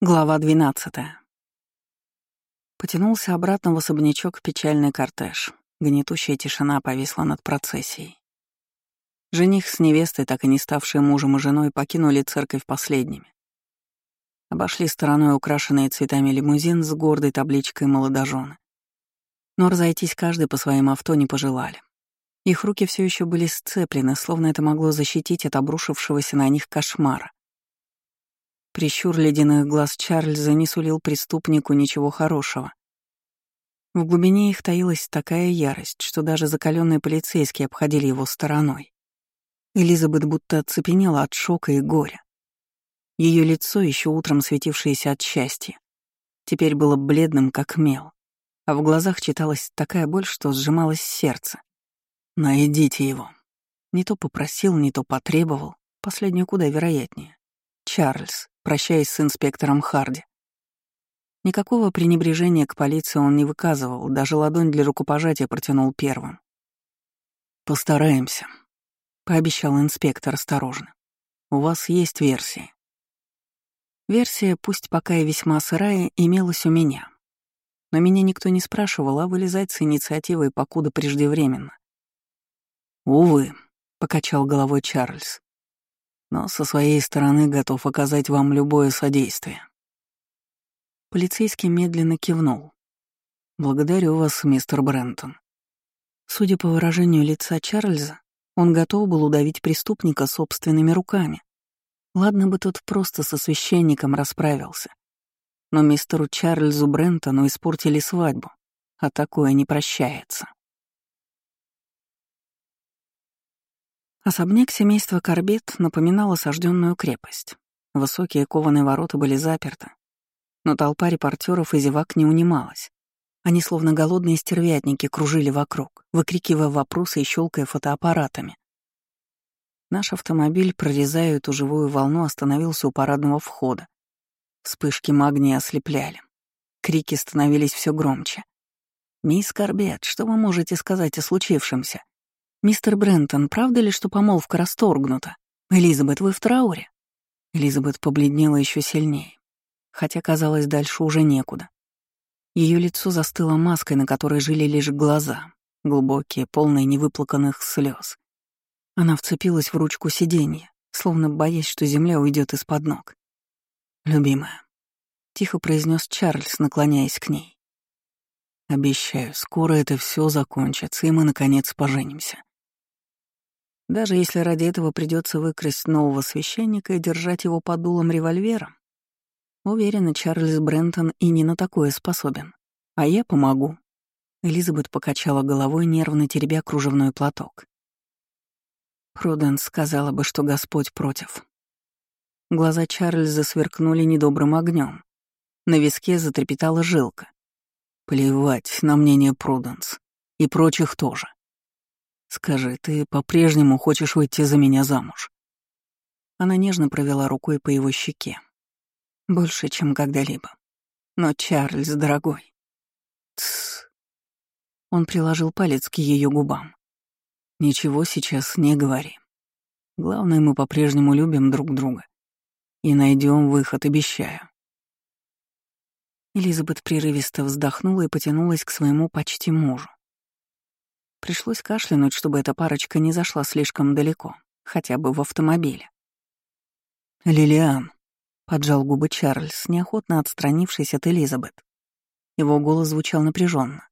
Глава 12. Потянулся обратно в особнячок печальный кортеж. Гнетущая тишина повисла над процессией. Жених с невестой, так и не ставшие мужем и женой, покинули церковь последними. Обошли стороной украшенный цветами лимузин с гордой табличкой молодожены. Но разойтись каждый по своим авто не пожелали. Их руки все еще были сцеплены, словно это могло защитить от обрушившегося на них кошмара. Прищур ледяных глаз Чарльза не сулил преступнику ничего хорошего. В глубине их таилась такая ярость, что даже закаленные полицейские обходили его стороной. Элизабет будто оцепенела от шока и горя. Ее лицо, еще утром светившееся от счастья, теперь было бледным, как мел, а в глазах читалась такая боль, что сжималось сердце. «Найдите его». Не то попросил, не то потребовал, последнее куда вероятнее. Чарльз, прощаясь с инспектором Харди. Никакого пренебрежения к полиции он не выказывал, даже ладонь для рукопожатия протянул первым. «Постараемся», — пообещал инспектор осторожно. «У вас есть версии?» Версия, пусть пока и весьма сырая, имелась у меня. Но меня никто не спрашивал, а вылезать с инициативой покуда преждевременно. «Увы», — покачал головой Чарльз но со своей стороны готов оказать вам любое содействие. Полицейский медленно кивнул. «Благодарю вас, мистер Брентон». Судя по выражению лица Чарльза, он готов был удавить преступника собственными руками. Ладно бы тот просто со священником расправился. Но мистеру Чарльзу Брентону испортили свадьбу, а такое не прощается. Особняк семейства Корбет напоминал осажденную крепость. Высокие кованые ворота были заперты. Но толпа репортеров и зевак не унималась. Они словно голодные стервятники кружили вокруг, выкрикивая вопросы и щелкая фотоаппаратами. Наш автомобиль, прорезая эту живую волну, остановился у парадного входа. Вспышки магния ослепляли. Крики становились все громче. «Мисс Корбет, что вы можете сказать о случившемся?» «Мистер Брентон, правда ли, что помолвка расторгнута? Элизабет, вы в трауре?» Элизабет побледнела еще сильнее, хотя, казалось, дальше уже некуда. Ее лицо застыло маской, на которой жили лишь глаза, глубокие, полные невыплаканных слез. Она вцепилась в ручку сиденья, словно боясь, что земля уйдет из-под ног. «Любимая», — тихо произнес Чарльз, наклоняясь к ней. «Обещаю, скоро это все закончится, и мы, наконец, поженимся. Даже если ради этого придется выкрасть нового священника и держать его под дулом револьвера, уверена, Чарльз Брентон и не на такое способен. А я помогу. Элизабет покачала головой, нервно теребя кружевной платок. Пруденс сказала бы, что Господь против. Глаза Чарльза сверкнули недобрым огнем. На виске затрепетала жилка. Плевать на мнение Пруденс. И прочих тоже. «Скажи, ты по-прежнему хочешь выйти за меня замуж?» Она нежно провела рукой по его щеке. Больше, чем когда-либо. Но, Чарльз, дорогой... Тссс. Он приложил палец к ее губам. «Ничего сейчас не говори. Главное, мы по-прежнему любим друг друга. И найдем выход, обещаю». Элизабет прерывисто вздохнула и потянулась к своему почти мужу. Пришлось кашлянуть, чтобы эта парочка не зашла слишком далеко, хотя бы в автомобиле. «Лилиан», — поджал губы Чарльз, неохотно отстранившись от Элизабет. Его голос звучал напряженно.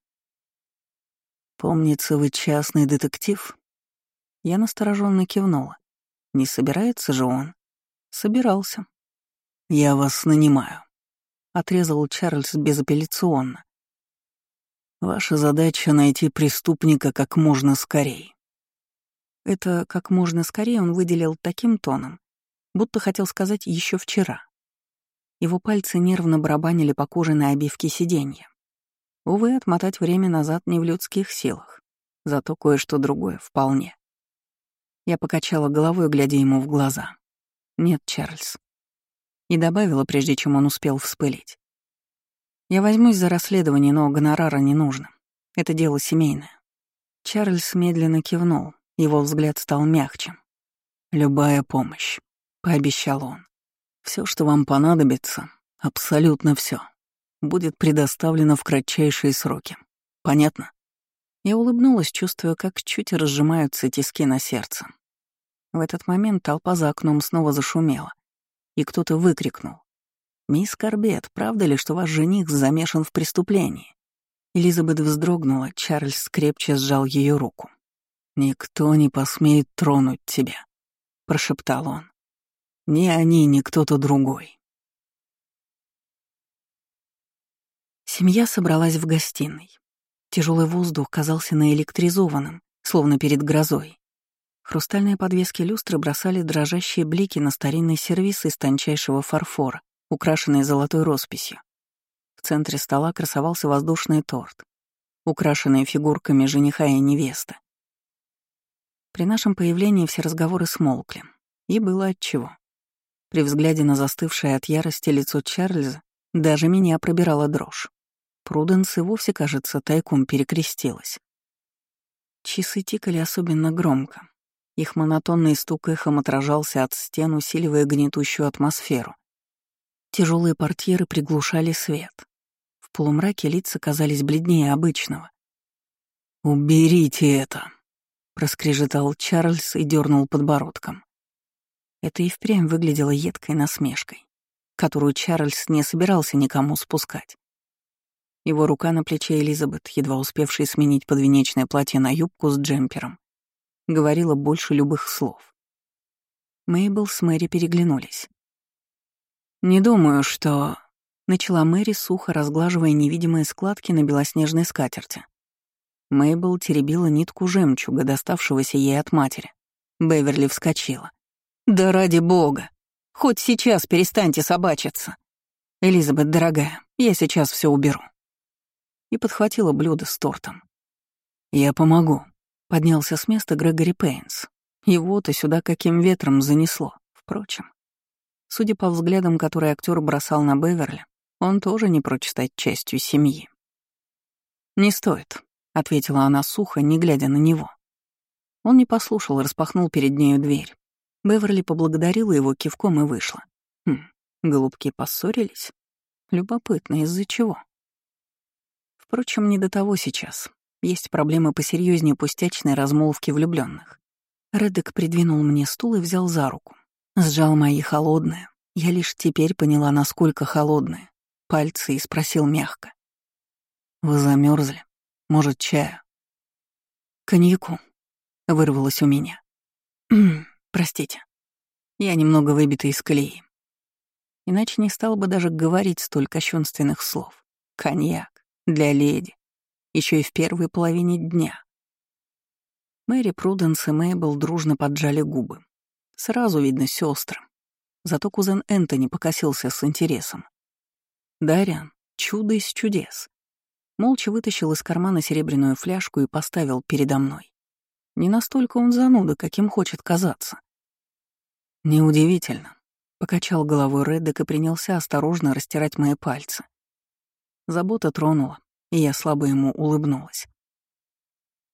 «Помнится, вы частный детектив?» Я настороженно кивнула. Не собирается же он? Собирался. «Я вас нанимаю», — отрезал Чарльз безапелляционно. Ваша задача — найти преступника как можно скорее. Это «как можно скорее» он выделил таким тоном, будто хотел сказать еще вчера. Его пальцы нервно барабанили по кожаной обивке сиденья. Увы, отмотать время назад не в людских силах, зато кое-что другое вполне. Я покачала головой, глядя ему в глаза. «Нет, Чарльз». И добавила, прежде чем он успел вспылить. Я возьмусь за расследование, но гонорара не нужно. Это дело семейное. Чарльз медленно кивнул, его взгляд стал мягче. «Любая помощь», — пообещал он. Все, что вам понадобится, Абсолютно все. Будет предоставлено в кратчайшие сроки. Понятно? Я улыбнулась, чувствуя, как чуть разжимаются тиски на сердце. В этот момент толпа за окном снова зашумела, и кто-то выкрикнул. «Мисс Корбет, правда ли, что ваш жених замешан в преступлении?» Элизабет вздрогнула, Чарльз крепче сжал ее руку. «Никто не посмеет тронуть тебя», — прошептал он. «Ни они, ни кто-то другой». Семья собралась в гостиной. Тяжелый воздух казался наэлектризованным, словно перед грозой. Хрустальные подвески люстры бросали дрожащие блики на старинный сервиз из тончайшего фарфора, украшенный золотой росписью. В центре стола красовался воздушный торт, украшенный фигурками жениха и невесты. При нашем появлении все разговоры смолкли, и было отчего. При взгляде на застывшее от ярости лицо Чарльза даже меня пробирала дрожь. Пруденс и вовсе, кажется, тайком перекрестилась. Часы тикали особенно громко. Их монотонный стук эхом отражался от стен, усиливая гнетущую атмосферу. Тяжелые портьеры приглушали свет. В полумраке лица казались бледнее обычного. «Уберите это!» — проскрежетал Чарльз и дернул подбородком. Это и впрямь выглядело едкой насмешкой, которую Чарльз не собирался никому спускать. Его рука на плече Элизабет, едва успевшей сменить подвенечное платье на юбку с джемпером, говорила больше любых слов. Мейбл с Мэри переглянулись. «Не думаю, что...» — начала Мэри, сухо разглаживая невидимые складки на белоснежной скатерти. Мейбл теребила нитку жемчуга, доставшегося ей от матери. Беверли вскочила. «Да ради бога! Хоть сейчас перестаньте собачиться! Элизабет, дорогая, я сейчас все уберу» и подхватила блюдо с тортом. «Я помогу», — поднялся с места Грегори Пейнс. Его-то сюда каким ветром занесло, впрочем. Судя по взглядам, которые актер бросал на Беверли, он тоже не прочь стать частью семьи. «Не стоит», — ответила она сухо, не глядя на него. Он не послушал распахнул перед нею дверь. Беверли поблагодарила его кивком и вышла. Хм, голубки поссорились? Любопытно, из-за чего? Впрочем, не до того сейчас. Есть проблемы посерьезнее пустячной размолвки влюбленных. Редек придвинул мне стул и взял за руку. Сжал мои холодные. Я лишь теперь поняла, насколько холодные. Пальцы и спросил мягко. «Вы замерзли? Может, чаю?» «Коньяку», — вырвалось у меня. «Простите. Я немного выбита из колеи. Иначе не стал бы даже говорить столь кощунственных слов. Коньяк. Для леди. Еще и в первой половине дня. Мэри Пруденс и Мейбл дружно поджали губы. Сразу видно сестры. Зато кузен Энтони покосился с интересом. Дариан — чудо из чудес. Молча вытащил из кармана серебряную фляжку и поставил передо мной. Не настолько он зануда, каким хочет казаться. Неудивительно. Покачал головой Реддек и принялся осторожно растирать мои пальцы. Забота тронула, и я слабо ему улыбнулась.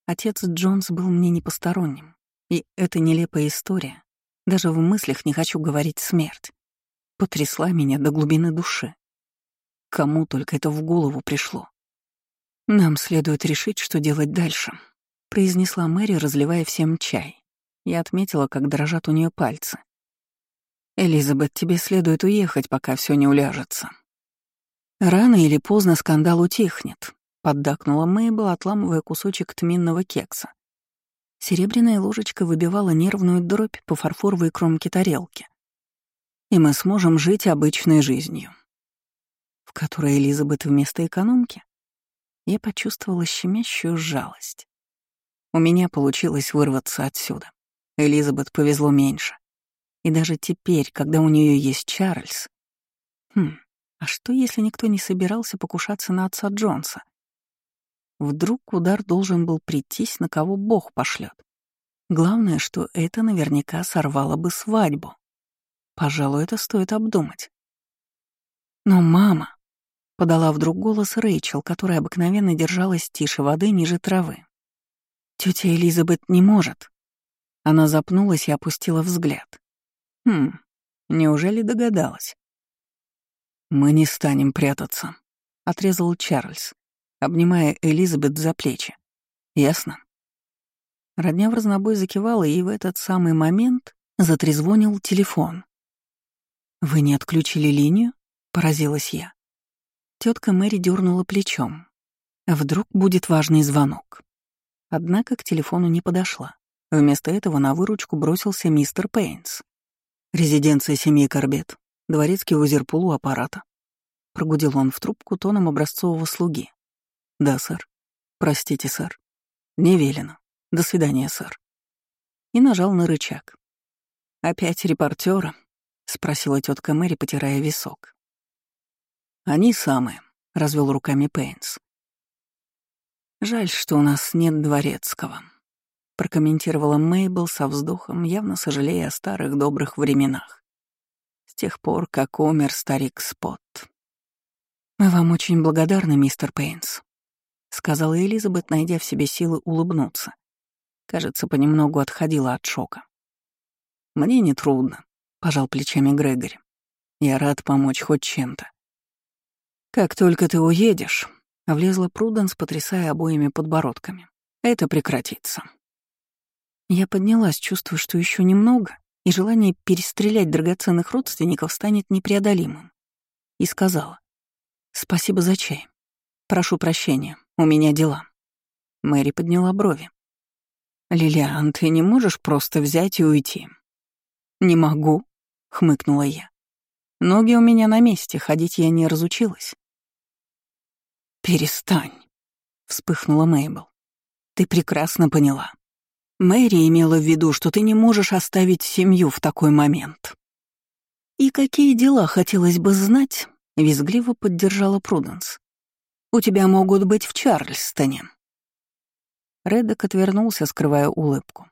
Отец Джонс был мне не посторонним, и эта нелепая история, даже в мыслях не хочу говорить смерть, потрясла меня до глубины души. Кому только это в голову пришло. «Нам следует решить, что делать дальше», — произнесла Мэри, разливая всем чай. Я отметила, как дрожат у нее пальцы. «Элизабет, тебе следует уехать, пока все не уляжется. «Рано или поздно скандал утихнет», — поддакнула Мейбл, отламывая кусочек тминного кекса. Серебряная ложечка выбивала нервную дробь по фарфоровой кромке тарелки. «И мы сможем жить обычной жизнью», в которой Элизабет вместо экономки. Я почувствовала щемящую жалость. У меня получилось вырваться отсюда. Элизабет повезло меньше. И даже теперь, когда у нее есть Чарльз... Хм, а что, если никто не собирался покушаться на отца Джонса? Вдруг удар должен был прийтись, на кого Бог пошлет. Главное, что это наверняка сорвало бы свадьбу. Пожалуй, это стоит обдумать. Но мама... Подала вдруг голос Рэйчел, которая обыкновенно держалась тише воды ниже травы. Тетя Элизабет не может. Она запнулась и опустила взгляд. Хм, неужели догадалась? «Мы не станем прятаться», — отрезал Чарльз, обнимая Элизабет за плечи. «Ясно?» Родня в разнобой закивала, и в этот самый момент затрезвонил телефон. «Вы не отключили линию?» — поразилась я. Тетка Мэри дернула плечом. Вдруг будет важный звонок. Однако к телефону не подошла. Вместо этого на выручку бросился мистер Пейнс. «Резиденция семьи Корбет. Дворецкий Узерпул у аппарата». Прогудел он в трубку тоном образцового слуги. «Да, сэр. Простите, сэр. Не велено. До свидания, сэр». И нажал на рычаг. «Опять репортера? спросила тетка Мэри, потирая висок. «Они самые», — развел руками Пейнс. «Жаль, что у нас нет дворецкого», — прокомментировала Мейбл со вздохом, явно сожалея о старых добрых временах. С тех пор, как умер старик Спот. «Мы вам очень благодарны, мистер Пейнс», — сказала Элизабет, найдя в себе силы улыбнуться. Кажется, понемногу отходила от шока. «Мне не трудно», — пожал плечами Грегори. «Я рад помочь хоть чем-то». «Как только ты уедешь», Влезла Пруденс, потрясая обоими подбородками. Это прекратится. Я поднялась, чувствуя, что еще немного, и желание перестрелять драгоценных родственников станет непреодолимым. И сказала. «Спасибо за чай. Прошу прощения, у меня дела». Мэри подняла брови. «Лилиан, ты не можешь просто взять и уйти?» «Не могу», — хмыкнула я. «Ноги у меня на месте, ходить я не разучилась. «Перестань», — вспыхнула Мейбл. «Ты прекрасно поняла. Мэри имела в виду, что ты не можешь оставить семью в такой момент». «И какие дела, хотелось бы знать?» — визгливо поддержала Пруденс. «У тебя могут быть в Чарльстоне». Реддок отвернулся, скрывая улыбку.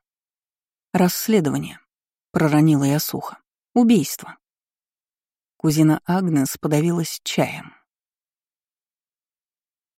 «Расследование», — проронила я сухо. «Убийство». Кузина Агнес подавилась чаем.